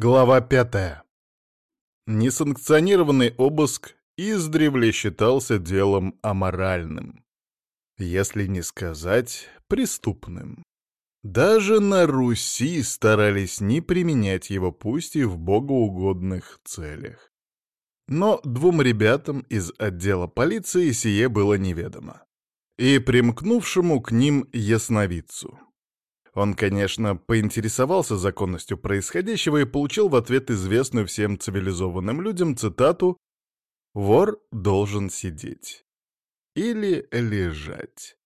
Глава пятая. Несанкционированный обыск издревле считался делом аморальным, если не сказать преступным. Даже на Руси старались не применять его пусть и в богоугодных целях. Но двум ребятам из отдела полиции сие было неведомо. И примкнувшему к ним ясновидцу. Он, конечно, поинтересовался законностью происходящего и получил в ответ известную всем цивилизованным людям цитату «Вор должен сидеть» или лежать.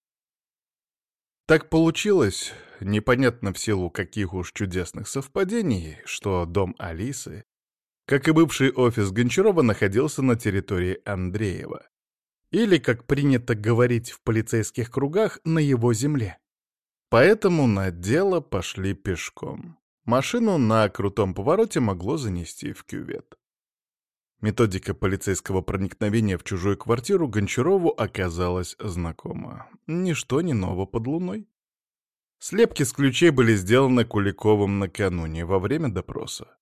Так получилось, непонятно в силу каких уж чудесных совпадений, что дом Алисы, как и бывший офис Гончарова, находился на территории Андреева. Или, как принято говорить в полицейских кругах, на его земле. Поэтому на дело пошли пешком. Машину на крутом повороте могло занести в кювет. Методика полицейского проникновения в чужую квартиру Гончарову оказалась знакома. Ничто не ново под луной. Слепки с ключей были сделаны Куликовым накануне, во время допроса.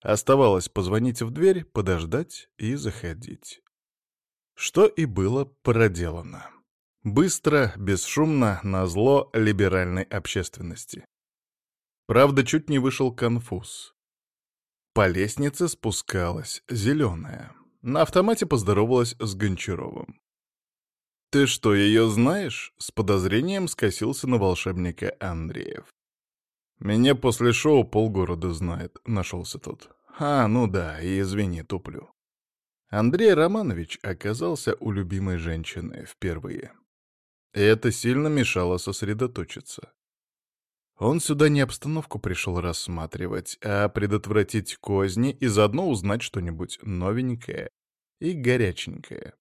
Оставалось позвонить в дверь, подождать и заходить. Что и было проделано. Быстро, бесшумно, на зло либеральной общественности. Правда, чуть не вышел конфуз. По лестнице спускалась зеленая. На автомате поздоровалась с Гончаровым. «Ты что, ее знаешь?» — с подозрением скосился на волшебника Андреев. «Меня после шоу полгорода знает», — нашелся тот. «А, ну да, и извини, туплю». Андрей Романович оказался у любимой женщины впервые. И это сильно мешало сосредоточиться. Он сюда не обстановку пришел рассматривать, а предотвратить козни и заодно узнать что-нибудь новенькое и горяченькое.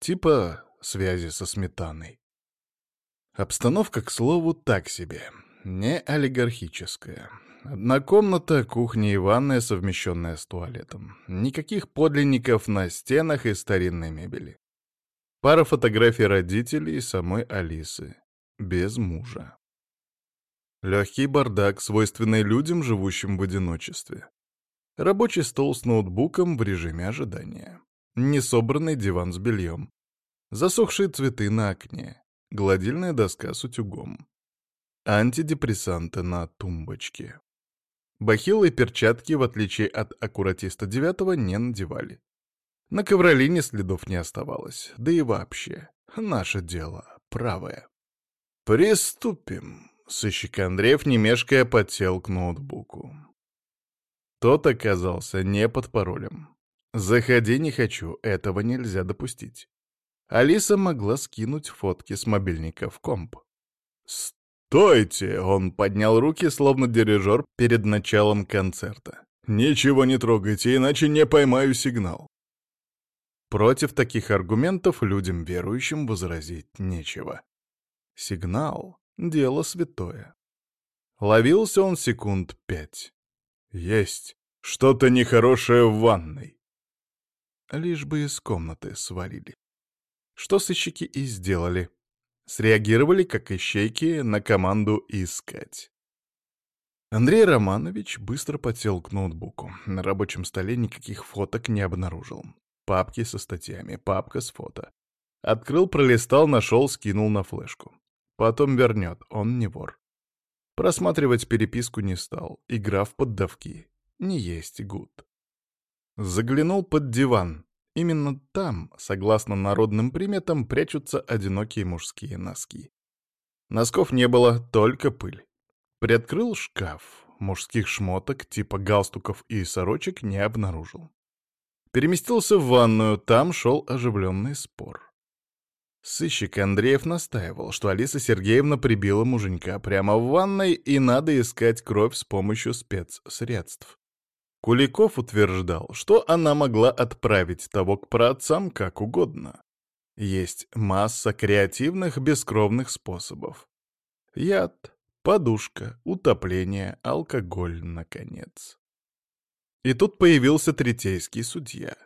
Типа связи со сметаной. Обстановка, к слову, так себе. Не олигархическая. Одна комната, кухня и ванная, совмещенная с туалетом. Никаких подлинников на стенах и старинной мебели. Пара фотографий родителей и самой Алисы. Без мужа. Легкий бардак, свойственный людям, живущим в одиночестве. Рабочий стол с ноутбуком в режиме ожидания. Несобранный диван с бельем. Засохшие цветы на окне. Гладильная доска с утюгом. Антидепрессанты на тумбочке. Бахилы и перчатки, в отличие от аккуратиста девятого, не надевали. На ковролине следов не оставалось, да и вообще, наше дело правое. «Приступим», — сыщик Андреев, не мешкая, подсел к ноутбуку. Тот оказался не под паролем. «Заходи не хочу, этого нельзя допустить». Алиса могла скинуть фотки с мобильника в комп. «Стойте!» — он поднял руки, словно дирижер перед началом концерта. «Ничего не трогайте, иначе не поймаю сигнал». Против таких аргументов людям верующим возразить нечего. Сигнал — дело святое. Ловился он секунд пять. Есть что-то нехорошее в ванной. Лишь бы из комнаты свалили. Что сыщики и сделали. Среагировали, как ищейки, на команду «искать». Андрей Романович быстро подсел к ноутбуку. На рабочем столе никаких фоток не обнаружил. Папки со статьями, папка с фото. Открыл, пролистал, нашел, скинул на флешку. Потом вернет, он не вор. Просматривать переписку не стал, игра в поддавки. Не есть гуд. Заглянул под диван. Именно там, согласно народным приметам, прячутся одинокие мужские носки. Носков не было, только пыль. Приоткрыл шкаф. Мужских шмоток, типа галстуков и сорочек, не обнаружил. Переместился в ванную, там шел оживленный спор. Сыщик Андреев настаивал, что Алиса Сергеевна прибила муженька прямо в ванной и надо искать кровь с помощью спецсредств. Куликов утверждал, что она могла отправить того к праотцам как угодно. Есть масса креативных бескровных способов. Яд, подушка, утопление, алкоголь, наконец. И тут появился третейский судья.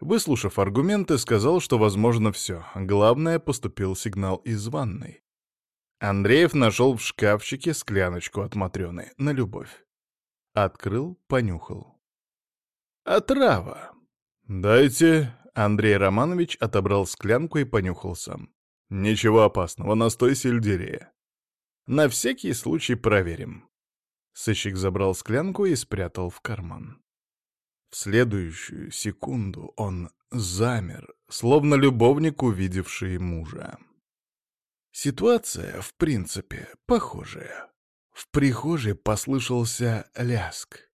Выслушав аргументы, сказал, что возможно все. Главное, поступил сигнал из ванной. Андреев нашел в шкафчике скляночку от Матрёны на любовь. Открыл, понюхал. «Отрава!» «Дайте...» — Андрей Романович отобрал склянку и понюхал сам. «Ничего опасного, настой сельдерея. На всякий случай проверим». Сыщик забрал склянку и спрятал в карман. В следующую секунду он замер, словно любовник, увидевший мужа. Ситуация, в принципе, похожая. В прихожей послышался ляск.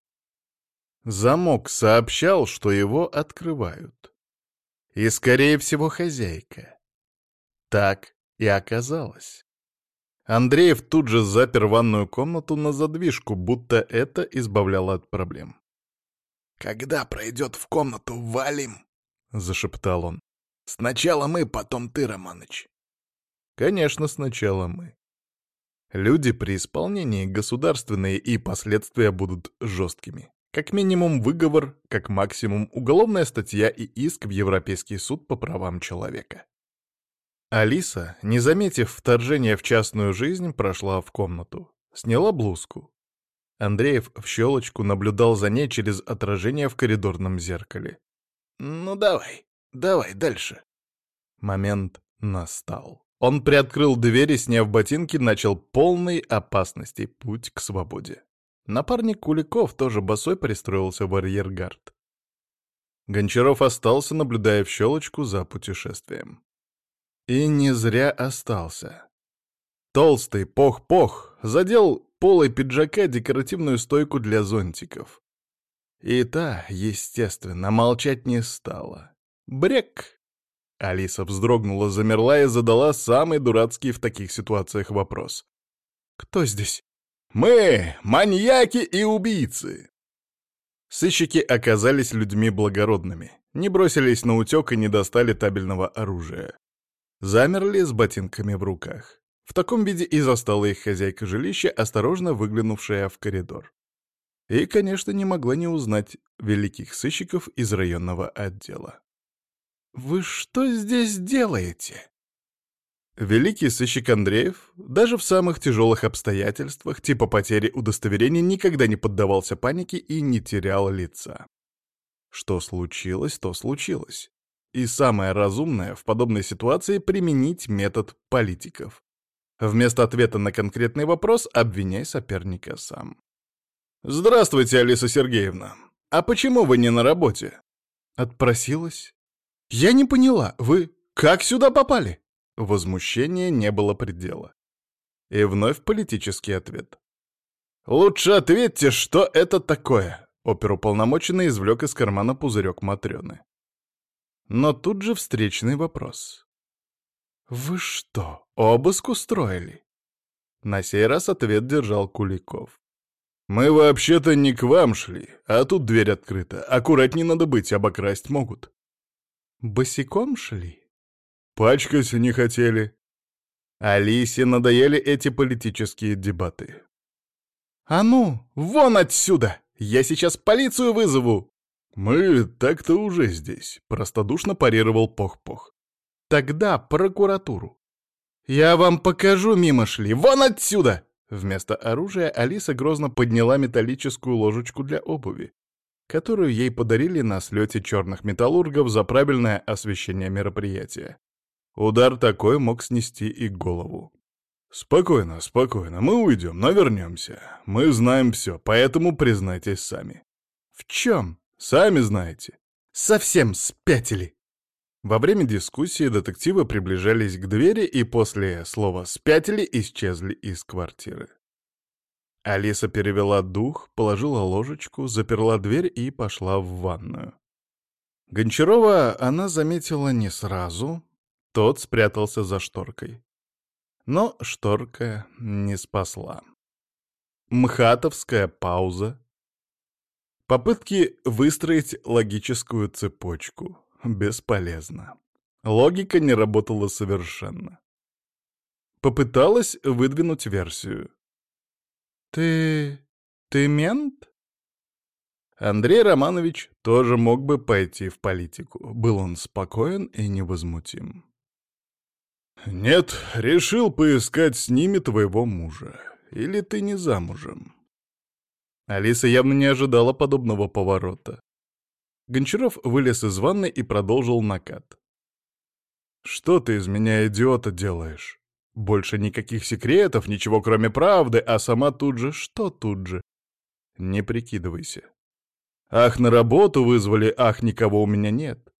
Замок сообщал, что его открывают. И, скорее всего, хозяйка. Так и оказалось. Андреев тут же запер ванную комнату на задвижку, будто это избавляло от проблем. «Когда пройдет в комнату, валим!» — зашептал он. «Сначала мы, потом ты, Романыч». «Конечно, сначала мы. Люди при исполнении государственные и последствия будут жесткими. Как минимум выговор, как максимум уголовная статья и иск в Европейский суд по правам человека». Алиса, не заметив вторжения в частную жизнь, прошла в комнату. Сняла блузку, Андреев в щелочку наблюдал за ней через отражение в коридорном зеркале. «Ну давай, давай дальше». Момент настал. Он приоткрыл дверь и, сняв ботинки, начал полной опасности путь к свободе. Напарник Куликов тоже босой пристроился в арьергард. Гончаров остался, наблюдая в щелочку за путешествием. И не зря остался. Толстый пох-пох задел полой пиджака декоративную стойку для зонтиков. И та, естественно, молчать не стала. Брек! Алиса вздрогнула, замерла и задала самый дурацкий в таких ситуациях вопрос. «Кто здесь?» «Мы — маньяки и убийцы!» Сыщики оказались людьми благородными, не бросились на утек и не достали табельного оружия. Замерли с ботинками в руках. В таком виде и застала их хозяйка жилища, осторожно выглянувшая в коридор. И, конечно, не могла не узнать великих сыщиков из районного отдела. «Вы что здесь делаете?» Великий сыщик Андреев, даже в самых тяжелых обстоятельствах, типа потери удостоверения, никогда не поддавался панике и не терял лица. Что случилось, то случилось. И самое разумное в подобной ситуации — применить метод политиков. Вместо ответа на конкретный вопрос обвиняй соперника сам. «Здравствуйте, Алиса Сергеевна. А почему вы не на работе?» Отпросилась. «Я не поняла, вы как сюда попали?» Возмущения не было предела. И вновь политический ответ. «Лучше ответьте, что это такое?» Оперуполномоченный извлек из кармана пузырек Матрёны. Но тут же встречный вопрос. «Вы что, обыск устроили?» На сей раз ответ держал Куликов. «Мы вообще-то не к вам шли, а тут дверь открыта. Аккуратней надо быть, обокрасть могут». «Босиком шли?» «Пачкать не хотели». Алисе надоели эти политические дебаты. «А ну, вон отсюда! Я сейчас полицию вызову!» «Мы так-то уже здесь», — простодушно парировал Пох-Пох. Тогда прокуратуру. «Я вам покажу, мимо шли! Вон отсюда!» Вместо оружия Алиса грозно подняла металлическую ложечку для обуви, которую ей подарили на слете черных металлургов за правильное освещение мероприятия. Удар такой мог снести и голову. «Спокойно, спокойно, мы уйдем, но вернемся. Мы знаем все, поэтому признайтесь сами». «В чем?» «Сами знаете». «Совсем спятили!» Во время дискуссии детективы приближались к двери и после слова «спятили» исчезли из квартиры. Алиса перевела дух, положила ложечку, заперла дверь и пошла в ванную. Гончарова она заметила не сразу, тот спрятался за шторкой. Но шторка не спасла. Мхатовская пауза. Попытки выстроить логическую цепочку. Бесполезно. Логика не работала совершенно. Попыталась выдвинуть версию. «Ты... ты мент?» Андрей Романович тоже мог бы пойти в политику. Был он спокоен и невозмутим. «Нет, решил поискать с ними твоего мужа. Или ты не замужем?» Алиса явно не ожидала подобного поворота. Гончаров вылез из ванны и продолжил накат. «Что ты из меня, идиота, делаешь? Больше никаких секретов, ничего кроме правды, а сама тут же... Что тут же? Не прикидывайся. Ах, на работу вызвали, ах, никого у меня нет.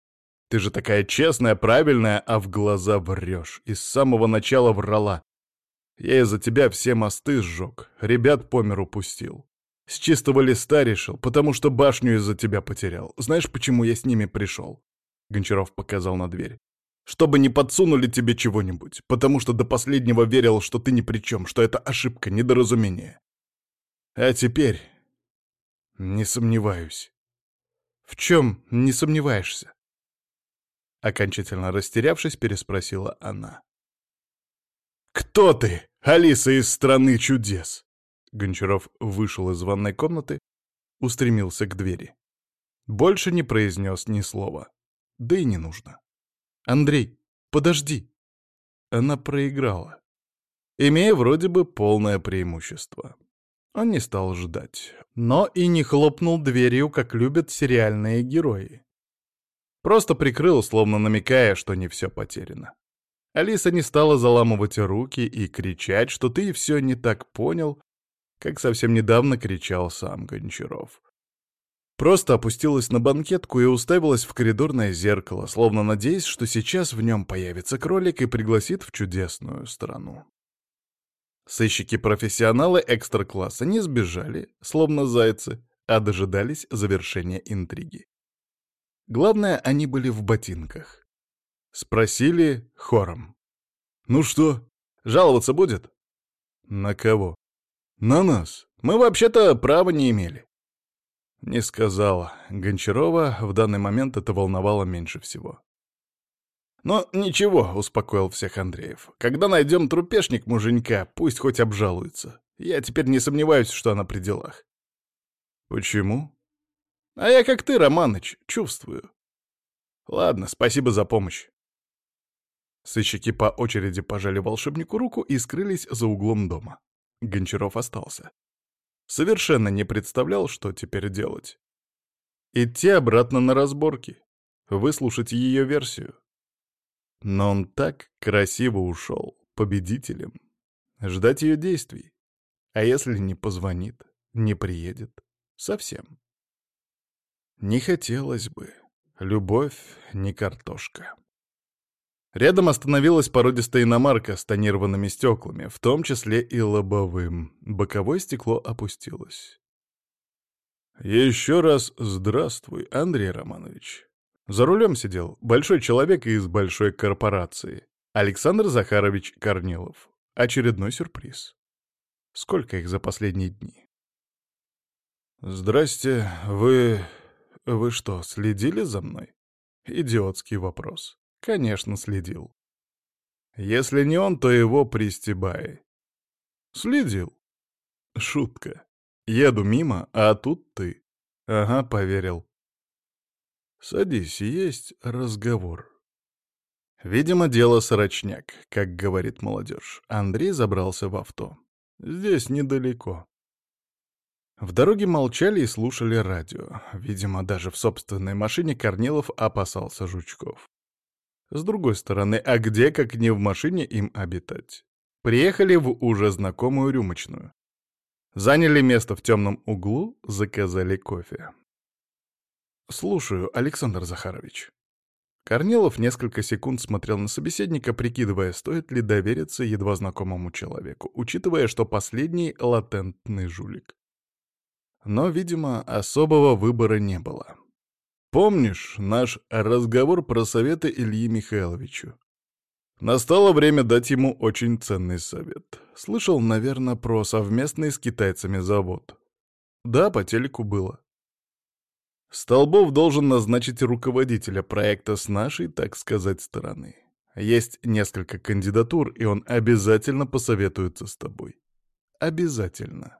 Ты же такая честная, правильная, а в глаза врешь. И с самого начала врала. Я из-за тебя все мосты сжег, ребят по миру пустил. С чистого листа решил, потому что башню из-за тебя потерял. Знаешь, почему я с ними пришел? Гончаров показал на дверь. Чтобы не подсунули тебе чего-нибудь, потому что до последнего верил, что ты ни при чем, что это ошибка, недоразумение. А теперь... Не сомневаюсь. В чем не сомневаешься? Окончательно растерявшись, переспросила она. «Кто ты, Алиса из страны чудес?» Гончаров вышел из ванной комнаты, устремился к двери. Больше не произнес ни слова. Да и не нужно. «Андрей, подожди!» Она проиграла, имея вроде бы полное преимущество. Он не стал ждать, но и не хлопнул дверью, как любят сериальные герои. Просто прикрыл, словно намекая, что не все потеряно. Алиса не стала заламывать руки и кричать, что ты все не так понял, как совсем недавно кричал сам Гончаров. Просто опустилась на банкетку и уставилась в коридорное зеркало, словно надеясь, что сейчас в нем появится кролик и пригласит в чудесную страну. Сыщики-профессионалы экстра-класса не сбежали, словно зайцы, а дожидались завершения интриги. Главное, они были в ботинках. Спросили хором. «Ну что, жаловаться будет?» «На кого?» «На нас. Мы вообще-то права не имели». Не сказала. Гончарова в данный момент это волновало меньше всего. «Но ничего», — успокоил всех Андреев. «Когда найдем трупешник муженька, пусть хоть обжалуется. Я теперь не сомневаюсь, что она при делах». «Почему?» «А я как ты, Романыч, чувствую». «Ладно, спасибо за помощь». Сыщики по очереди пожали волшебнику руку и скрылись за углом дома. Гончаров остался. Совершенно не представлял, что теперь делать. Идти обратно на разборки, выслушать ее версию. Но он так красиво ушел, победителем. Ждать ее действий. А если не позвонит, не приедет? Совсем. Не хотелось бы. Любовь не картошка. Рядом остановилась породистая иномарка с тонированными стеклами, в том числе и лобовым. Боковое стекло опустилось. «Еще раз здравствуй, Андрей Романович». За рулем сидел большой человек из большой корпорации. Александр Захарович Корнилов. Очередной сюрприз. Сколько их за последние дни? «Здрасте, вы... вы что, следили за мной?» Идиотский вопрос. Конечно, следил. Если не он, то его пристебай. Следил. Шутка. Еду мимо, а тут ты. Ага, поверил. Садись, есть разговор. Видимо, дело сорочняк, как говорит молодежь. Андрей забрался в авто. Здесь недалеко. В дороге молчали и слушали радио. Видимо, даже в собственной машине Корнилов опасался жучков. С другой стороны, а где, как не в машине, им обитать? Приехали в уже знакомую рюмочную. Заняли место в темном углу, заказали кофе. «Слушаю, Александр Захарович». Корнилов несколько секунд смотрел на собеседника, прикидывая, стоит ли довериться едва знакомому человеку, учитывая, что последний — латентный жулик. Но, видимо, особого выбора не было. Помнишь наш разговор про советы Ильи Михайловичу? Настало время дать ему очень ценный совет. Слышал, наверное, про совместный с китайцами завод. Да, по телеку было. Столбов должен назначить руководителя проекта с нашей, так сказать, стороны. Есть несколько кандидатур, и он обязательно посоветуется с тобой. Обязательно.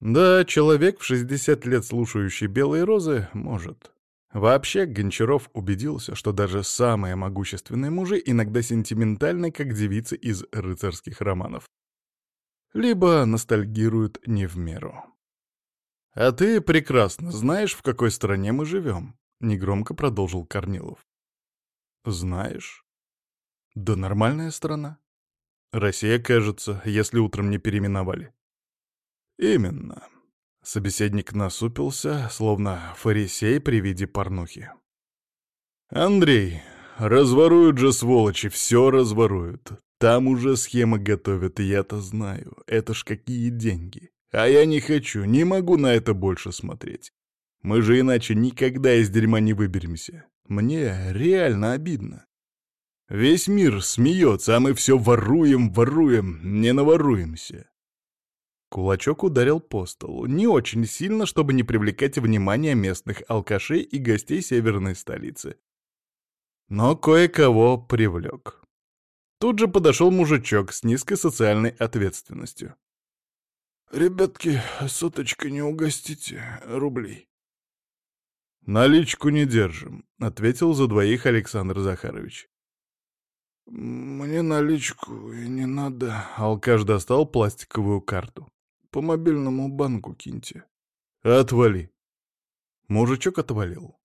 Да, человек в 60 лет слушающий «Белые розы» может. Вообще, Гончаров убедился, что даже самые могущественные мужи иногда сентиментальны, как девицы из рыцарских романов. Либо ностальгируют не в меру. «А ты прекрасно знаешь, в какой стране мы живем», — негромко продолжил Корнилов. «Знаешь? Да нормальная страна. Россия, кажется, если утром не переименовали». «Именно». Собеседник насупился, словно фарисей при виде порнухи. «Андрей, разворуют же сволочи, все разворуют. Там уже схемы готовят, я-то знаю. Это ж какие деньги. А я не хочу, не могу на это больше смотреть. Мы же иначе никогда из дерьма не выберемся. Мне реально обидно. Весь мир смеется, а мы все воруем, воруем, не наворуемся. Кулачок ударил по столу, не очень сильно, чтобы не привлекать внимание местных алкашей и гостей северной столицы. Но кое-кого привлек. Тут же подошел мужичок с низкой социальной ответственностью. «Ребятки, соточка не угостите рублей?» «Наличку не держим», — ответил за двоих Александр Захарович. «Мне наличку и не надо». Алкаш достал пластиковую карту. «По мобильному банку киньте». «Отвали». Мужичок отвалил.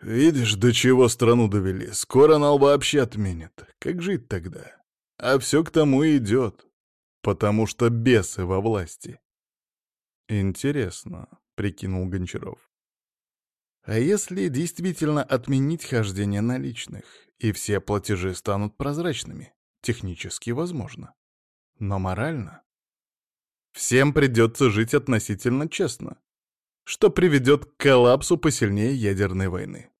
«Видишь, до чего страну довели. Скоро нал вообще отменят. Как жить тогда? А все к тому и идет потому что бесы во власти. Интересно, прикинул Гончаров. А если действительно отменить хождение наличных, и все платежи станут прозрачными? Технически возможно. Но морально? Всем придется жить относительно честно, что приведет к коллапсу посильнее ядерной войны.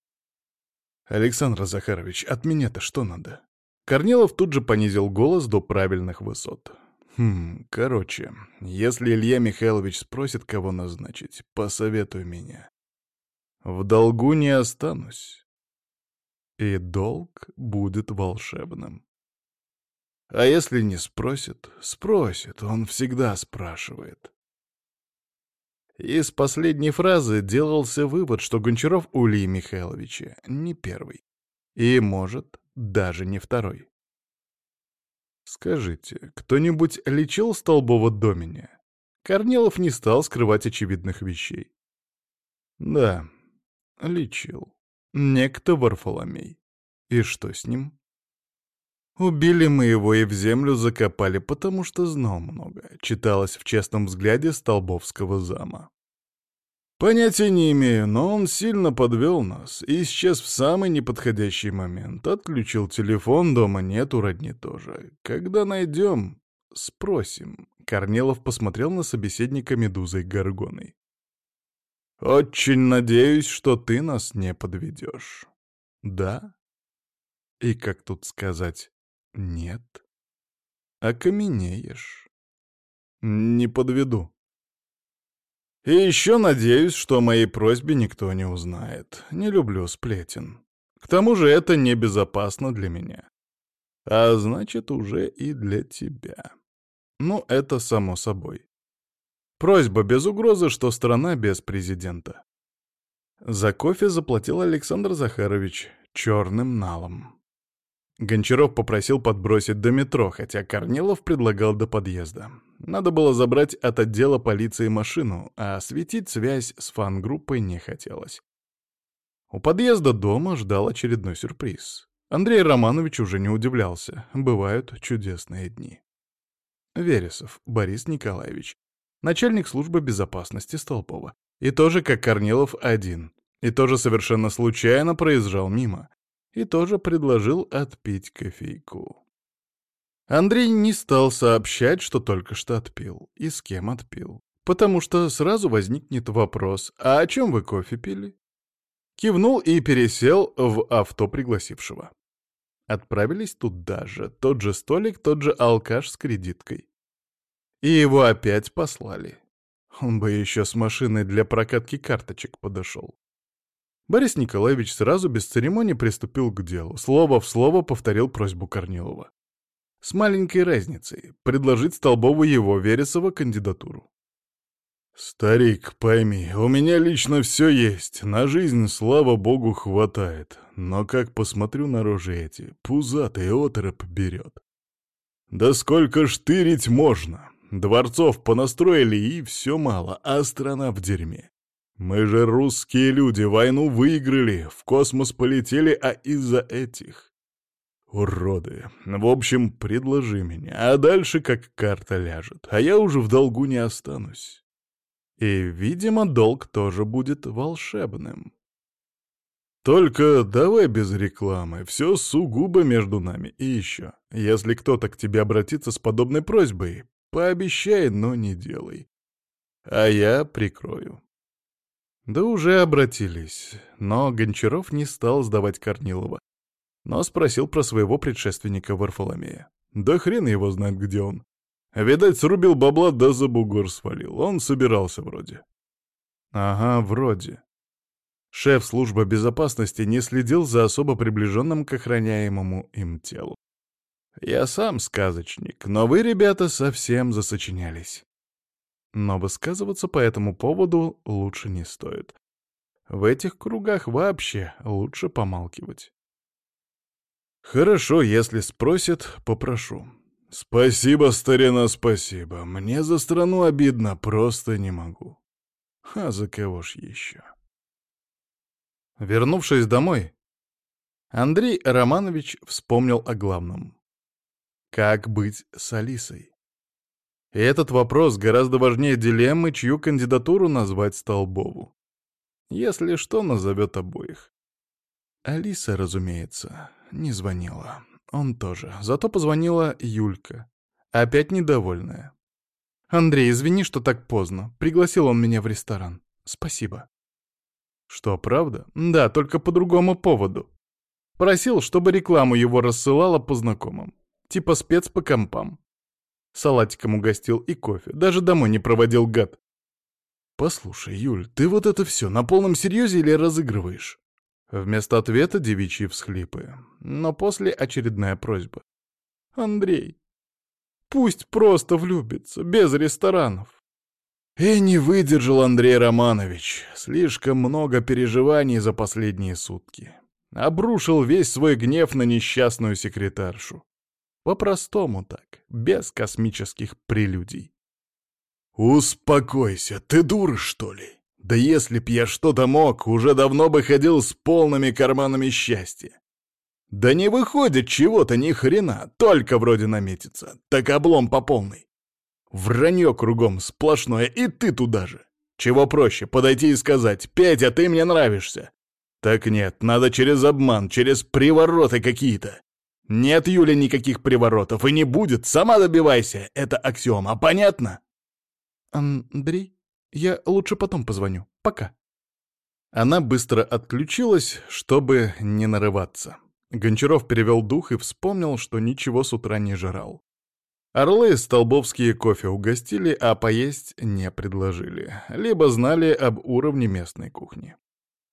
Александр Захарович, от меня-то что надо? Корнилов тут же понизил голос до правильных высот. Хм, короче, если Илья Михайлович спросит, кого назначить, посоветуй меня. В долгу не останусь. И долг будет волшебным. А если не спросит? Спросит, он всегда спрашивает. Из последней фразы делался вывод, что Гончаров у Ильи Михайловича не первый. И, может, даже не второй. Скажите, кто-нибудь лечил Столбова до меня? Корнилов не стал скрывать очевидных вещей. Да, лечил. Некто Варфоломей. И что с ним? Убили мы его и в землю закопали, потому что знал много, читалось в честном взгляде Столбовского зама. Понятия не имею, но он сильно подвел нас и исчез в самый неподходящий момент. Отключил телефон, дома нету, родни тоже. Когда найдем, спросим. Корнелов посмотрел на собеседника Медузой Горгоной. «Очень надеюсь, что ты нас не подведешь». «Да?» И как тут сказать «нет»? Окаменеешь. «Не подведу», и еще надеюсь, что о моей просьбе никто не узнает. Не люблю сплетен. К тому же это небезопасно для меня. А значит, уже и для тебя. Ну, это само собой. Просьба без угрозы, что страна без президента. За кофе заплатил Александр Захарович черным налом. Гончаров попросил подбросить до метро, хотя Корнилов предлагал до подъезда. Надо было забрать от отдела полиции машину, а светить связь с фан-группой не хотелось. У подъезда дома ждал очередной сюрприз. Андрей Романович уже не удивлялся. Бывают чудесные дни. Вересов Борис Николаевич, начальник службы безопасности Столпова. И тоже, как Корнилов, один. И тоже совершенно случайно проезжал мимо и тоже предложил отпить кофейку. Андрей не стал сообщать, что только что отпил и с кем отпил, потому что сразу возникнет вопрос «А о чем вы кофе пили?» Кивнул и пересел в авто пригласившего. Отправились туда же, тот же столик, тот же алкаш с кредиткой. И его опять послали. Он бы еще с машиной для прокатки карточек подошел. Борис Николаевич сразу без церемоний приступил к делу, слово в слово повторил просьбу Корнилова. С маленькой разницей — предложить Столбову его Вересова кандидатуру. «Старик, пойми, у меня лично все есть, на жизнь, слава богу, хватает, но как посмотрю на рожи эти, пузатый оторопь берет. Да сколько штырить можно? Дворцов понастроили, и все мало, а страна в дерьме. Мы же русские люди, войну выиграли, в космос полетели, а из-за этих... Уроды. В общем, предложи меня, а дальше как карта ляжет, а я уже в долгу не останусь. И, видимо, долг тоже будет волшебным. Только давай без рекламы, все сугубо между нами. И еще, если кто-то к тебе обратится с подобной просьбой, пообещай, но не делай. А я прикрою. Да уже обратились, но Гончаров не стал сдавать Корнилова, но спросил про своего предшественника Варфоломея. Да хрен его знает, где он. Видать, срубил бабла, да за бугор свалил. Он собирался вроде. Ага, вроде. Шеф службы безопасности не следил за особо приближенным к охраняемому им телу. Я сам сказочник, но вы, ребята, совсем засочинялись. Но высказываться по этому поводу лучше не стоит. В этих кругах вообще лучше помалкивать. Хорошо, если спросят, попрошу. «Спасибо, старина, спасибо. Мне за страну обидно, просто не могу. А за кого ж еще?» Вернувшись домой, Андрей Романович вспомнил о главном. Как быть с Алисой? И этот вопрос гораздо важнее дилеммы, чью кандидатуру назвать Столбову. Если что, назовет обоих. Алиса, разумеется, не звонила. Он тоже. Зато позвонила Юлька. Опять недовольная. «Андрей, извини, что так поздно. Пригласил он меня в ресторан. Спасибо». «Что, правда?» «Да, только по другому поводу. Просил, чтобы рекламу его рассылала по знакомым. Типа спец по компам. Салатиком угостил и кофе. Даже домой не проводил гад. «Послушай, Юль, ты вот это все на полном серьезе или разыгрываешь?» Вместо ответа девичьи всхлипы. Но после очередная просьба. «Андрей, пусть просто влюбится, без ресторанов». И не выдержал Андрей Романович. Слишком много переживаний за последние сутки. Обрушил весь свой гнев на несчастную секретаршу. По-простому так, без космических прелюдий. «Успокойся, ты дура, что ли? Да если б я что-то мог, уже давно бы ходил с полными карманами счастья. Да не выходит чего-то ни хрена, только вроде наметится. Так облом по полной. Вранье кругом сплошное, и ты туда же. Чего проще, подойти и сказать, «Петя, ты мне нравишься». Так нет, надо через обман, через привороты какие-то. Нет, Юля, никаких приворотов, и не будет, сама добивайся, это аксиома, понятно? Андрей? Я лучше потом позвоню. Пока». Она быстро отключилась, чтобы не нарываться. Гончаров перевел дух и вспомнил, что ничего с утра не жрал. Орлы столбовские кофе угостили, а поесть не предложили. Либо знали об уровне местной кухни.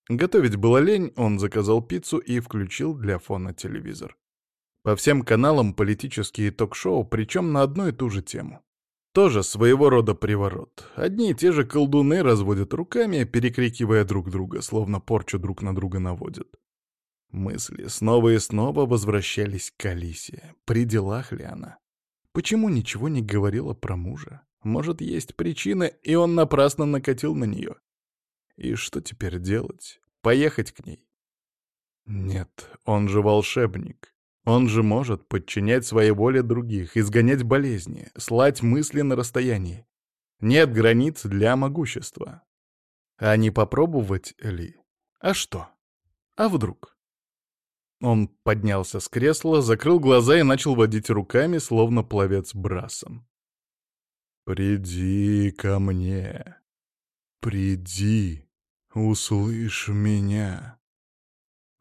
Готовить было лень, он заказал пиццу и включил для фона телевизор. По всем каналам политические ток-шоу, причем на одну и ту же тему. Тоже своего рода приворот. Одни и те же колдуны разводят руками, перекрикивая друг друга, словно порчу друг на друга наводят. Мысли снова и снова возвращались к Алисе. При делах ли она? Почему ничего не говорила про мужа? Может, есть причина, и он напрасно накатил на нее? И что теперь делать? Поехать к ней? Нет, он же волшебник. Он же может подчинять своей воле других, изгонять болезни, слать мысли на расстоянии. Нет границ для могущества. А не попробовать ли? А что? А вдруг? Он поднялся с кресла, закрыл глаза и начал водить руками, словно пловец брасом. «Приди ко мне. Приди. Услышь меня».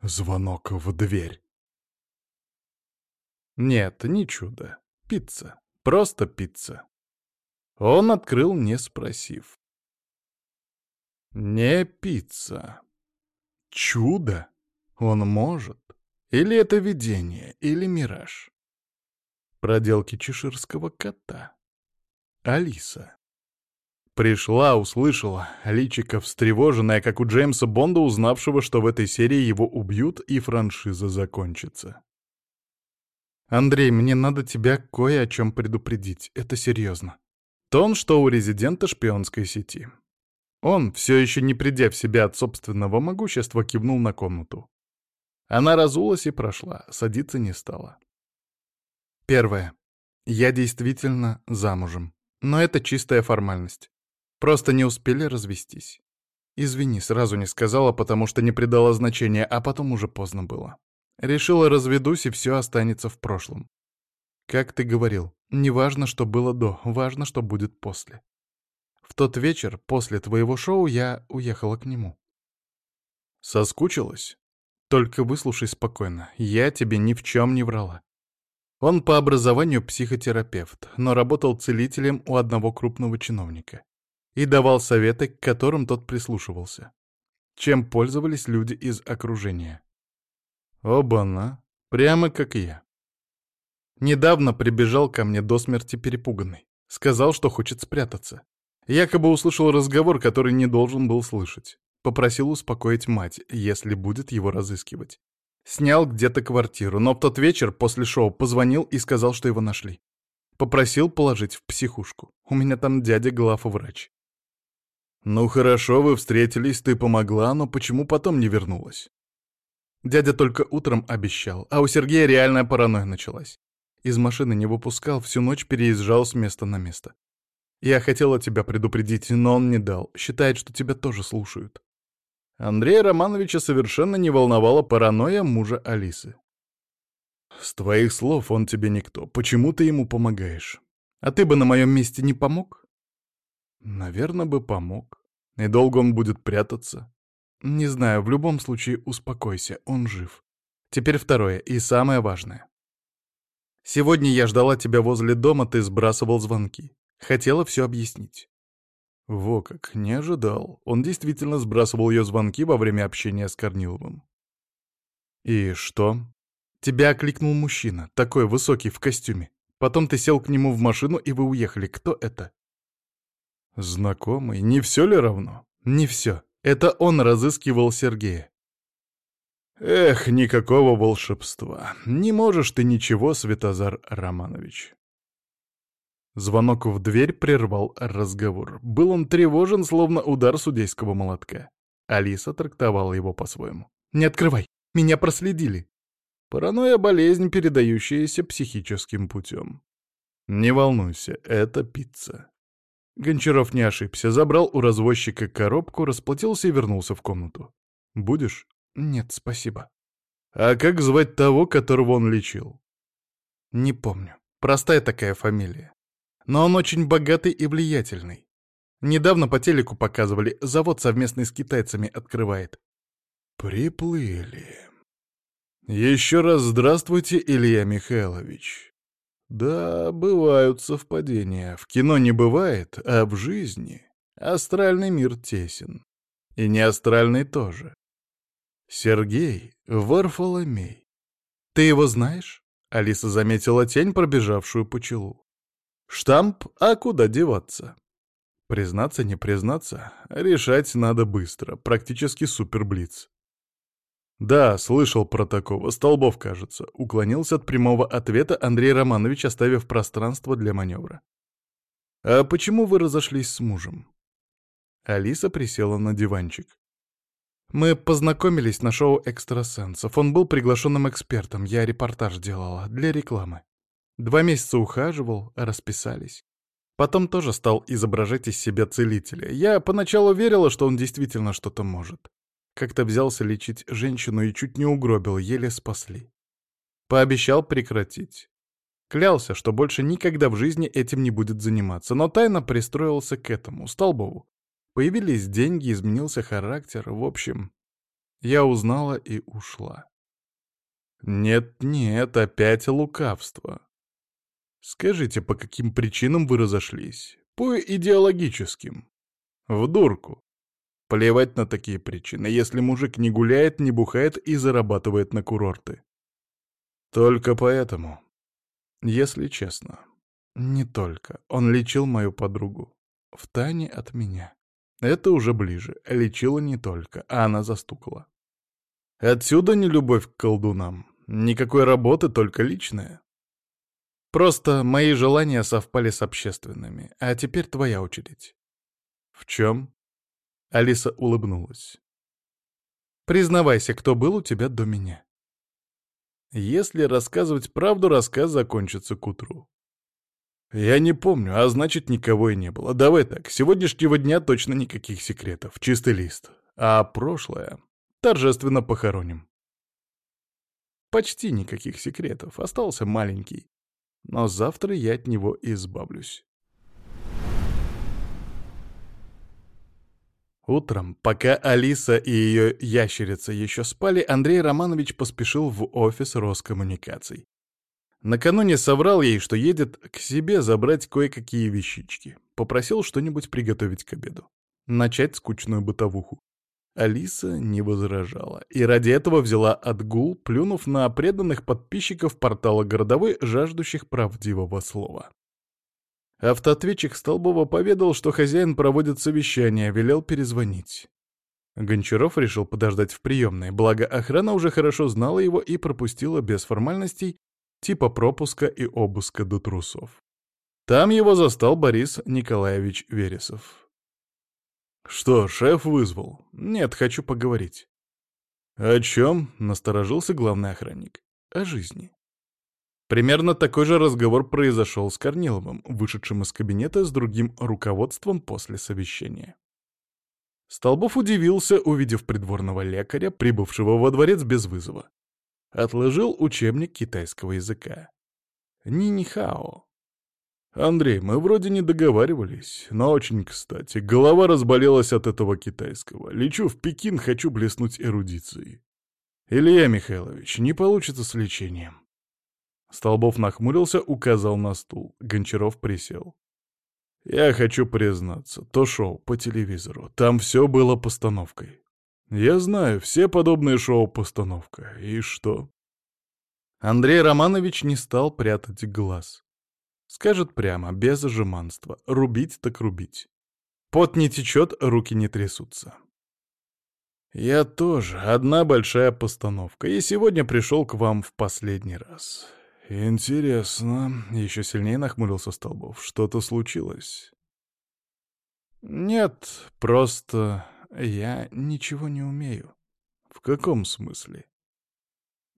Звонок в дверь. Нет, не чудо. Пицца. Просто пицца. Он открыл, не спросив. Не пицца. Чудо? Он может? Или это видение, или мираж? Проделки чеширского кота. Алиса. Пришла, услышала, личико встревоженное, как у Джеймса Бонда, узнавшего, что в этой серии его убьют и франшиза закончится. «Андрей, мне надо тебя кое о чем предупредить. Это серьезно». Тон, что у резидента шпионской сети. Он, все еще не придя в себя от собственного могущества, кивнул на комнату. Она разулась и прошла, садиться не стала. Первое. Я действительно замужем. Но это чистая формальность. Просто не успели развестись. Извини, сразу не сказала, потому что не придала значения, а потом уже поздно было. Решила разведусь, и все останется в прошлом. Как ты говорил, не важно, что было до, важно, что будет после. В тот вечер, после твоего шоу, я уехала к нему. Соскучилась? Только выслушай спокойно, я тебе ни в чем не врала. Он по образованию психотерапевт, но работал целителем у одного крупного чиновника и давал советы, к которым тот прислушивался. Чем пользовались люди из окружения. Оба-на, прямо как я. Недавно прибежал ко мне до смерти перепуганный. Сказал, что хочет спрятаться. Якобы услышал разговор, который не должен был слышать. Попросил успокоить мать, если будет его разыскивать. Снял где-то квартиру, но в тот вечер после шоу позвонил и сказал, что его нашли. Попросил положить в психушку. У меня там дядя главврач. «Ну хорошо, вы встретились, ты помогла, но почему потом не вернулась?» Дядя только утром обещал, а у Сергея реальная паранойя началась. Из машины не выпускал, всю ночь переезжал с места на место. Я хотела тебя предупредить, но он не дал. Считает, что тебя тоже слушают. Андрея Романовича совершенно не волновала паранойя мужа Алисы. «С твоих слов он тебе никто. Почему ты ему помогаешь? А ты бы на моем месте не помог?» «Наверное, бы помог. И долго он будет прятаться?» «Не знаю, в любом случае успокойся, он жив. Теперь второе и самое важное. Сегодня я ждала тебя возле дома, ты сбрасывал звонки. Хотела все объяснить. Во как, не ожидал. Он действительно сбрасывал ее звонки во время общения с Корниловым. «И что?» «Тебя окликнул мужчина, такой высокий, в костюме. Потом ты сел к нему в машину, и вы уехали. Кто это?» «Знакомый. Не все ли равно?» «Не все. Это он разыскивал Сергея». «Эх, никакого волшебства. Не можешь ты ничего, Светозар Романович. Звонок в дверь прервал разговор. Был он тревожен, словно удар судейского молотка. Алиса трактовала его по-своему. «Не открывай! Меня проследили!» Паранойя — болезнь, передающаяся психическим путем. «Не волнуйся, это пицца». Гончаров не ошибся, забрал у развозчика коробку, расплатился и вернулся в комнату. «Будешь?» «Нет, спасибо». «А как звать того, которого он лечил?» «Не помню. Простая такая фамилия. Но он очень богатый и влиятельный. Недавно по телеку показывали, завод совместный с китайцами открывает. Приплыли. Еще раз здравствуйте, Илья Михайлович. Да, бывают совпадения. В кино не бывает, а в жизни астральный мир тесен. И не астральный тоже. Сергей Варфоломей. Ты его знаешь? Алиса заметила тень, пробежавшую по челу. Штамп, а куда деваться? Признаться, не признаться, решать надо быстро, практически суперблиц. Да, слышал про такого, Столбов, кажется, уклонился от прямого ответа Андрей Романович, оставив пространство для маневра. А почему вы разошлись с мужем? Алиса присела на диванчик. Мы познакомились на шоу «Экстрасенсов». Он был приглашенным экспертом, я репортаж делала, для рекламы. Два месяца ухаживал, расписались. Потом тоже стал изображать из себя целителя. Я поначалу верила, что он действительно что-то может. Как-то взялся лечить женщину и чуть не угробил, еле спасли. Пообещал прекратить. Клялся, что больше никогда в жизни этим не будет заниматься, но тайно пристроился к этому, Столбову. Появились деньги, изменился характер, в общем... Я узнала и ушла. Нет-нет, опять лукавство. Скажите, по каким причинам вы разошлись? По идеологическим. В дурку. Плевать на такие причины, если мужик не гуляет, не бухает и зарабатывает на курорты. Только поэтому. Если честно. Не только. Он лечил мою подругу. В тайне от меня. Это уже ближе. Лечила не только, а она застукала. Отсюда не любовь к колдунам. Никакой работы, только личная. Просто мои желания совпали с общественными, а теперь твоя очередь. В чем? Алиса улыбнулась. Признавайся, кто был у тебя до меня. Если рассказывать правду, рассказ закончится к утру. Я не помню, а значит, никого и не было. Давай так, сегодняшнего дня точно никаких секретов, чистый лист. А прошлое торжественно похороним. Почти никаких секретов, остался маленький. Но завтра я от него избавлюсь. Утром, пока Алиса и ее ящерица еще спали, Андрей Романович поспешил в офис Роскоммуникаций. Накануне соврал ей, что едет к себе забрать кое-какие вещички. Попросил что-нибудь приготовить к обеду. Начать скучную бытовуху. Алиса не возражала, и ради этого взяла отгул, плюнув на преданных подписчиков портала городовой, жаждущих правдивого слова. Автоответчик Столбова поведал, что хозяин проводит совещание, велел перезвонить. Гончаров решил подождать в приемной, благо охрана уже хорошо знала его и пропустила без формальностей, типа пропуска и обыска до трусов. Там его застал Борис Николаевич Вересов. «Что, шеф вызвал?» «Нет, хочу поговорить». «О чем?» — насторожился главный охранник. «О жизни». Примерно такой же разговор произошел с Корниловым, вышедшим из кабинета с другим руководством после совещания. Столбов удивился, увидев придворного лекаря, прибывшего во дворец без вызова. Отложил учебник китайского языка. Нинихао. «Андрей, мы вроде не договаривались, но очень кстати. Голова разболелась от этого китайского. Лечу в Пекин, хочу блеснуть эрудицией. Илья Михайлович, не получится с лечением». Столбов нахмурился, указал на стул. Гончаров присел. «Я хочу признаться, то шоу по телевизору, там все было постановкой. Я знаю, все подобные шоу — постановка. И что?» Андрей Романович не стал прятать глаз. Скажет прямо, без жеманства. Рубить так рубить. Пот не течет, руки не трясутся. Я тоже. Одна большая постановка. И сегодня пришел к вам в последний раз. Интересно. Еще сильнее нахмурился Столбов. Что-то случилось? Нет, просто я ничего не умею. В каком смысле?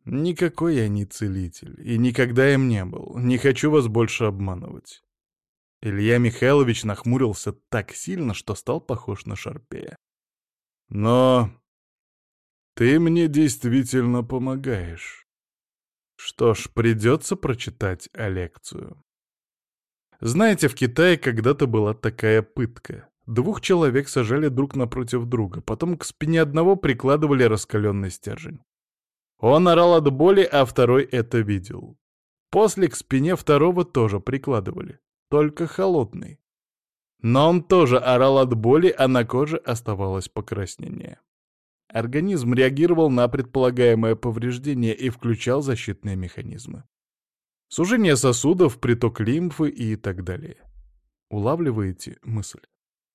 Никакой я не целитель, и никогда им не был. Не хочу вас больше обманывать. Илья Михайлович нахмурился так сильно, что стал похож на Шарпея. Но ты мне действительно помогаешь. Что ж, придется прочитать лекцию. Знаете, в Китае когда-то была такая пытка. Двух человек сажали друг напротив друга, потом к спине одного прикладывали раскаленный стержень. Он орал от боли, а второй это видел. После к спине второго тоже прикладывали, только холодный. Но он тоже орал от боли, а на коже оставалось покраснение. Организм реагировал на предполагаемое повреждение и включал защитные механизмы. Сужение сосудов, приток лимфы и так далее. Улавливаете мысль?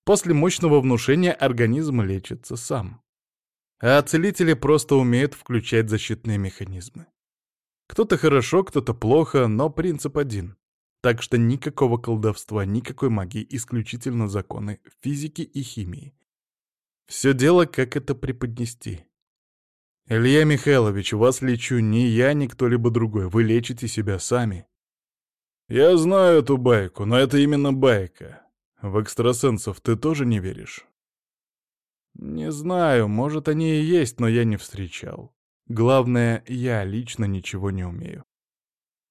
После мощного внушения организм лечится сам. А целители просто умеют включать защитные механизмы. Кто-то хорошо, кто-то плохо, но принцип один. Так что никакого колдовства, никакой магии, исключительно законы физики и химии. Все дело, как это преподнести. Илья Михайлович, вас лечу не я, ни кто-либо другой. Вы лечите себя сами. Я знаю эту байку, но это именно байка. В экстрасенсов ты тоже не веришь? Не знаю, может, они и есть, но я не встречал. Главное, я лично ничего не умею.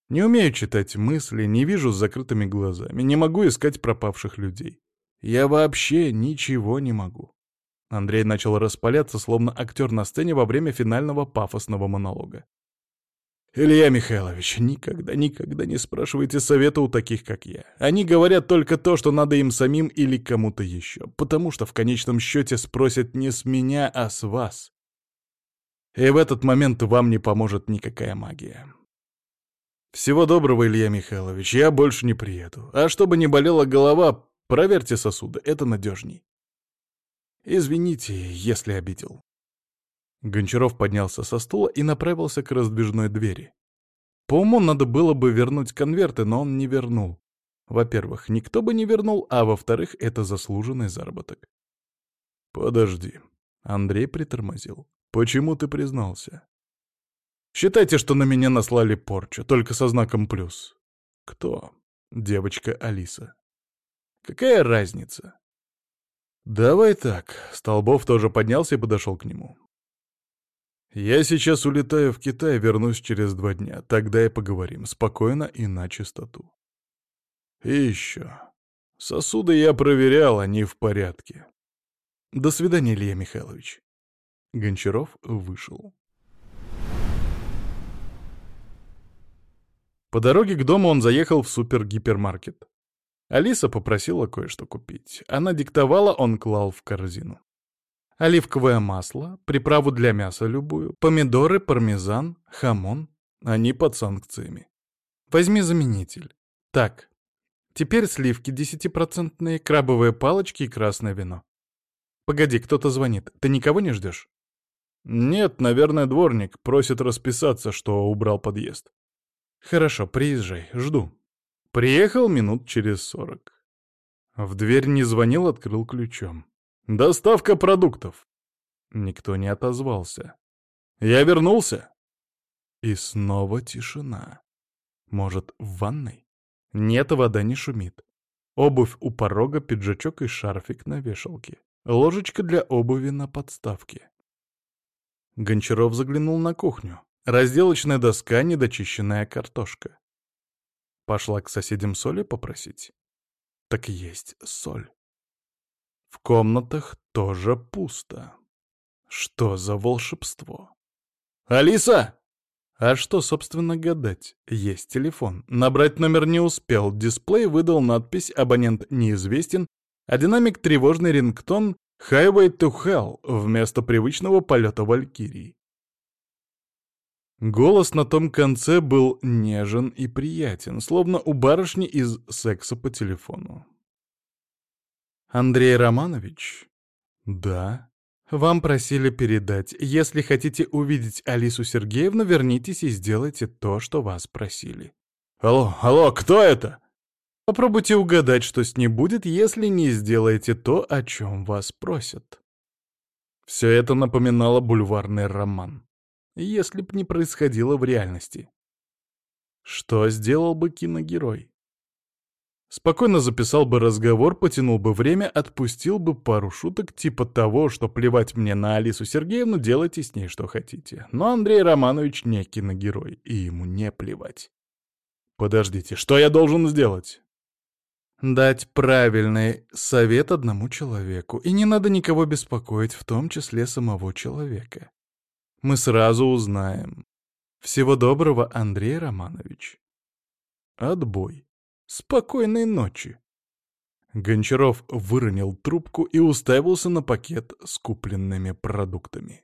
Не умею читать мысли, не вижу с закрытыми глазами, не могу искать пропавших людей. Я вообще ничего не могу. Андрей начал распаляться, словно актер на сцене во время финального пафосного монолога. «Илья Михайлович, никогда, никогда не спрашивайте совета у таких, как я. Они говорят только то, что надо им самим или кому-то еще, потому что в конечном счете спросят не с меня, а с вас. И в этот момент вам не поможет никакая магия. Всего доброго, Илья Михайлович, я больше не приеду. А чтобы не болела голова, проверьте сосуды, это надежней. Извините, если обидел. Гончаров поднялся со стула и направился к раздвижной двери. По уму надо было бы вернуть конверты, но он не вернул. Во-первых, никто бы не вернул, а во-вторых, это заслуженный заработок. «Подожди». Андрей притормозил. «Почему ты признался?» «Считайте, что на меня наслали порчу, только со знаком плюс». «Кто?» «Девочка Алиса». «Какая разница?» «Давай так». Столбов тоже поднялся и подошел к нему. «Я сейчас улетаю в Китай, вернусь через два дня. Тогда и поговорим. Спокойно и на чистоту». «И еще. Сосуды я проверял, они в порядке. До свидания, Илья Михайлович». Гончаров вышел. По дороге к дому он заехал в супер-гипермаркет. Алиса попросила кое-что купить. Она диктовала, он клал в корзину. Оливковое масло, приправу для мяса любую, помидоры, пармезан, хамон. Они под санкциями. Возьми заменитель. Так. Теперь сливки десятипроцентные, крабовые палочки и красное вино. Погоди, кто-то звонит. Ты никого не ждешь? Нет, наверное, дворник. Просит расписаться, что убрал подъезд. Хорошо, приезжай, жду. Приехал минут через сорок. В дверь не звонил, открыл ключом. «Доставка продуктов!» Никто не отозвался. «Я вернулся!» И снова тишина. Может, в ванной? Нет, вода не шумит. Обувь у порога, пиджачок и шарфик на вешалке. Ложечка для обуви на подставке. Гончаров заглянул на кухню. Разделочная доска, недочищенная картошка. Пошла к соседям соли попросить. Так есть соль. В комнатах тоже пусто. Что за волшебство? «Алиса!» А что, собственно, гадать? Есть телефон. Набрать номер не успел. Дисплей выдал надпись «Абонент неизвестен», а динамик тревожный рингтон «Highway to Hell» вместо привычного полета Валькирии. Голос на том конце был нежен и приятен, словно у барышни из секса по телефону. «Андрей Романович?» «Да». «Вам просили передать. Если хотите увидеть Алису Сергеевну, вернитесь и сделайте то, что вас просили». «Алло, алло, кто это?» Попробуйте угадать, что с ней будет, если не сделаете то, о чем вас просят. Все это напоминало бульварный роман если б не происходило в реальности. Что сделал бы киногерой? Спокойно записал бы разговор, потянул бы время, отпустил бы пару шуток типа того, что плевать мне на Алису Сергеевну, делайте с ней что хотите. Но Андрей Романович не киногерой, и ему не плевать. Подождите, что я должен сделать? Дать правильный совет одному человеку, и не надо никого беспокоить, в том числе самого человека. Мы сразу узнаем. Всего доброго, Андрей Романович. Отбой. Спокойной ночи. Гончаров выронил трубку и уставился на пакет с купленными продуктами.